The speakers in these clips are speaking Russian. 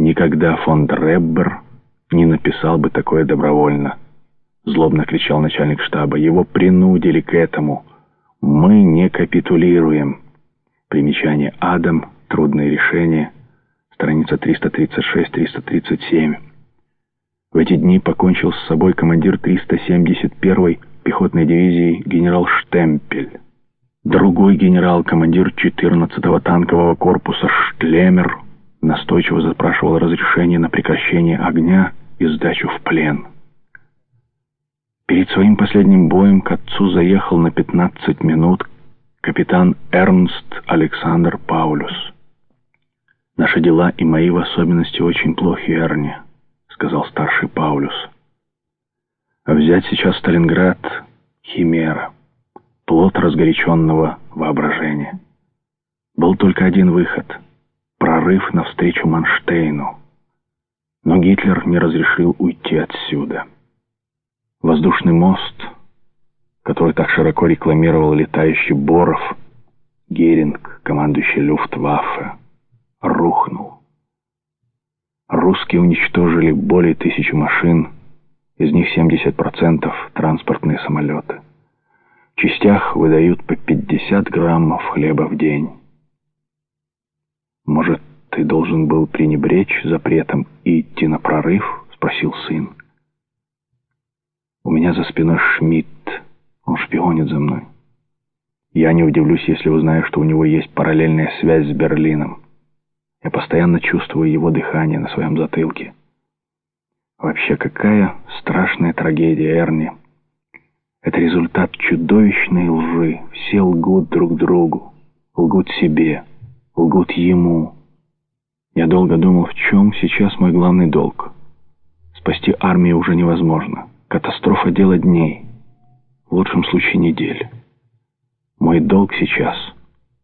Никогда фон Дреббер не написал бы такое добровольно. Злобно кричал начальник штаба. Его принудили к этому. Мы не капитулируем. Примечание Адам. Трудные решения. Страница 336-337. В эти дни покончил с собой командир 371-й пехотной дивизии генерал Штемпель. Другой генерал, командир 14-го танкового корпуса Штлемер, настойчиво запрашивал разрешение на прекращение огня и сдачу в плен. Перед своим последним боем к отцу заехал на 15 минут капитан Эрнст Александр Паулюс. «Наши дела и мои в особенности очень плохи, Эрни», — сказал старший Паулюс. «А взять сейчас Сталинград — химера, плод разгоряченного воображения. Был только один выход — прорыв навстречу Манштейну. Но Гитлер не разрешил уйти отсюда». Воздушный мост, который так широко рекламировал летающий Боров, Геринг, командующий Люфтваффе, рухнул. Русские уничтожили более тысячи машин, из них 70% транспортные самолеты. В частях выдают по 50 граммов хлеба в день. «Может, ты должен был пренебречь запретом и идти на прорыв?» — спросил сын. У меня за спиной Шмидт. Он шпионит за мной. Я не удивлюсь, если узнаю, что у него есть параллельная связь с Берлином. Я постоянно чувствую его дыхание на своем затылке. Вообще, какая страшная трагедия, Эрни. Это результат чудовищной лжи. Все лгут друг другу, лгут себе, лгут ему. Я долго думал, в чем сейчас мой главный долг. Спасти армию уже невозможно. Катастрофа — дело дней, в лучшем случае недель. Мой долг сейчас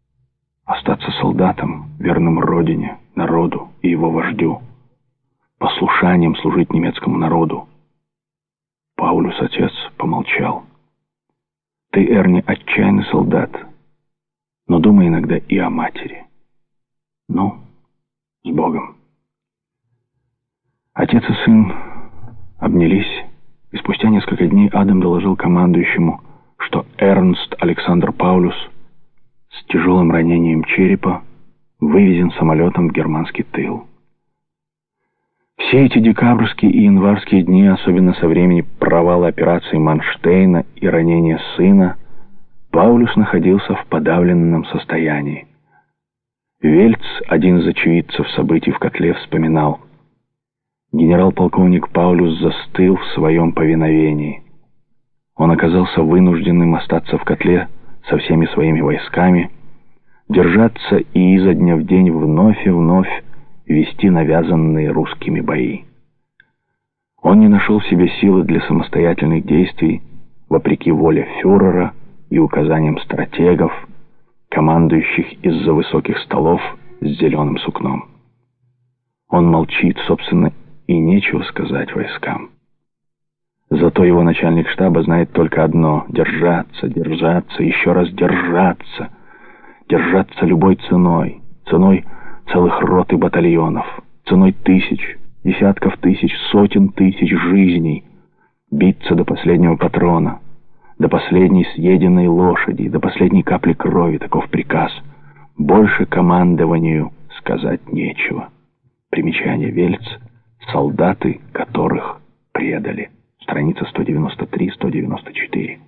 — остаться солдатом, верным родине, народу и его вождю, послушанием служить немецкому народу. Паулюс, отец, помолчал. Ты, Эрни, отчаянный солдат, но думай иногда и о матери. Ну, с Богом. Отец и сын обнялись, и спустя несколько дней Адам доложил командующему, что Эрнст Александр Паулюс с тяжелым ранением черепа вывезен самолетом в германский тыл. Все эти декабрьские и январские дни, особенно со времени провала операции Манштейна и ранения сына, Паулюс находился в подавленном состоянии. Вельц, один из очевидцев событий в котле, вспоминал – генерал-полковник Паулюс застыл в своем повиновении. Он оказался вынужденным остаться в котле со всеми своими войсками, держаться и изо дня в день вновь и вновь вести навязанные русскими бои. Он не нашел в себе силы для самостоятельных действий, вопреки воле фюрера и указаниям стратегов, командующих из-за высоких столов с зеленым сукном. Он молчит, собственно, и нечего сказать войскам. Зато его начальник штаба знает только одно — держаться, держаться, еще раз держаться, держаться любой ценой, ценой целых рот и батальонов, ценой тысяч, десятков тысяч, сотен тысяч жизней, биться до последнего патрона, до последней съеденной лошади, до последней капли крови, таков приказ. Больше командованию сказать нечего. Примечание Вельц — солдаты которых предали. Страница 193-194.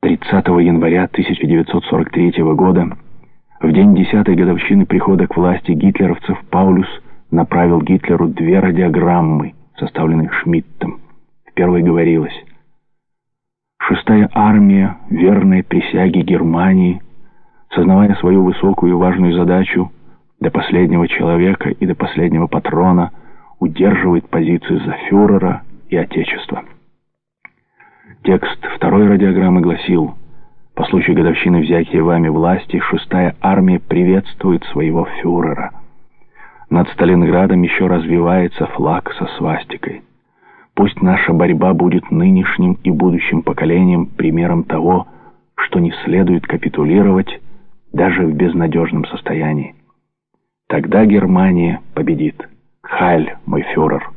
30 января 1943 года, в день десятой годовщины прихода к власти гитлеровцев, Паулюс направил Гитлеру две радиограммы, составленные Шмидтом. В первой говорилось «Шестая армия, верная присяге Германии, сознавая свою высокую и важную задачу, до последнего человека и до последнего патрона удерживает позицию за фюрера и Отечество. Текст второй радиограммы гласил «По случаю годовщины взятия вами власти, шестая армия приветствует своего фюрера. Над Сталинградом еще развивается флаг со свастикой. Пусть наша борьба будет нынешним и будущим поколением примером того, что не следует капитулировать даже в безнадежном состоянии. Тогда Германия победит. Хайль, мой фюрер.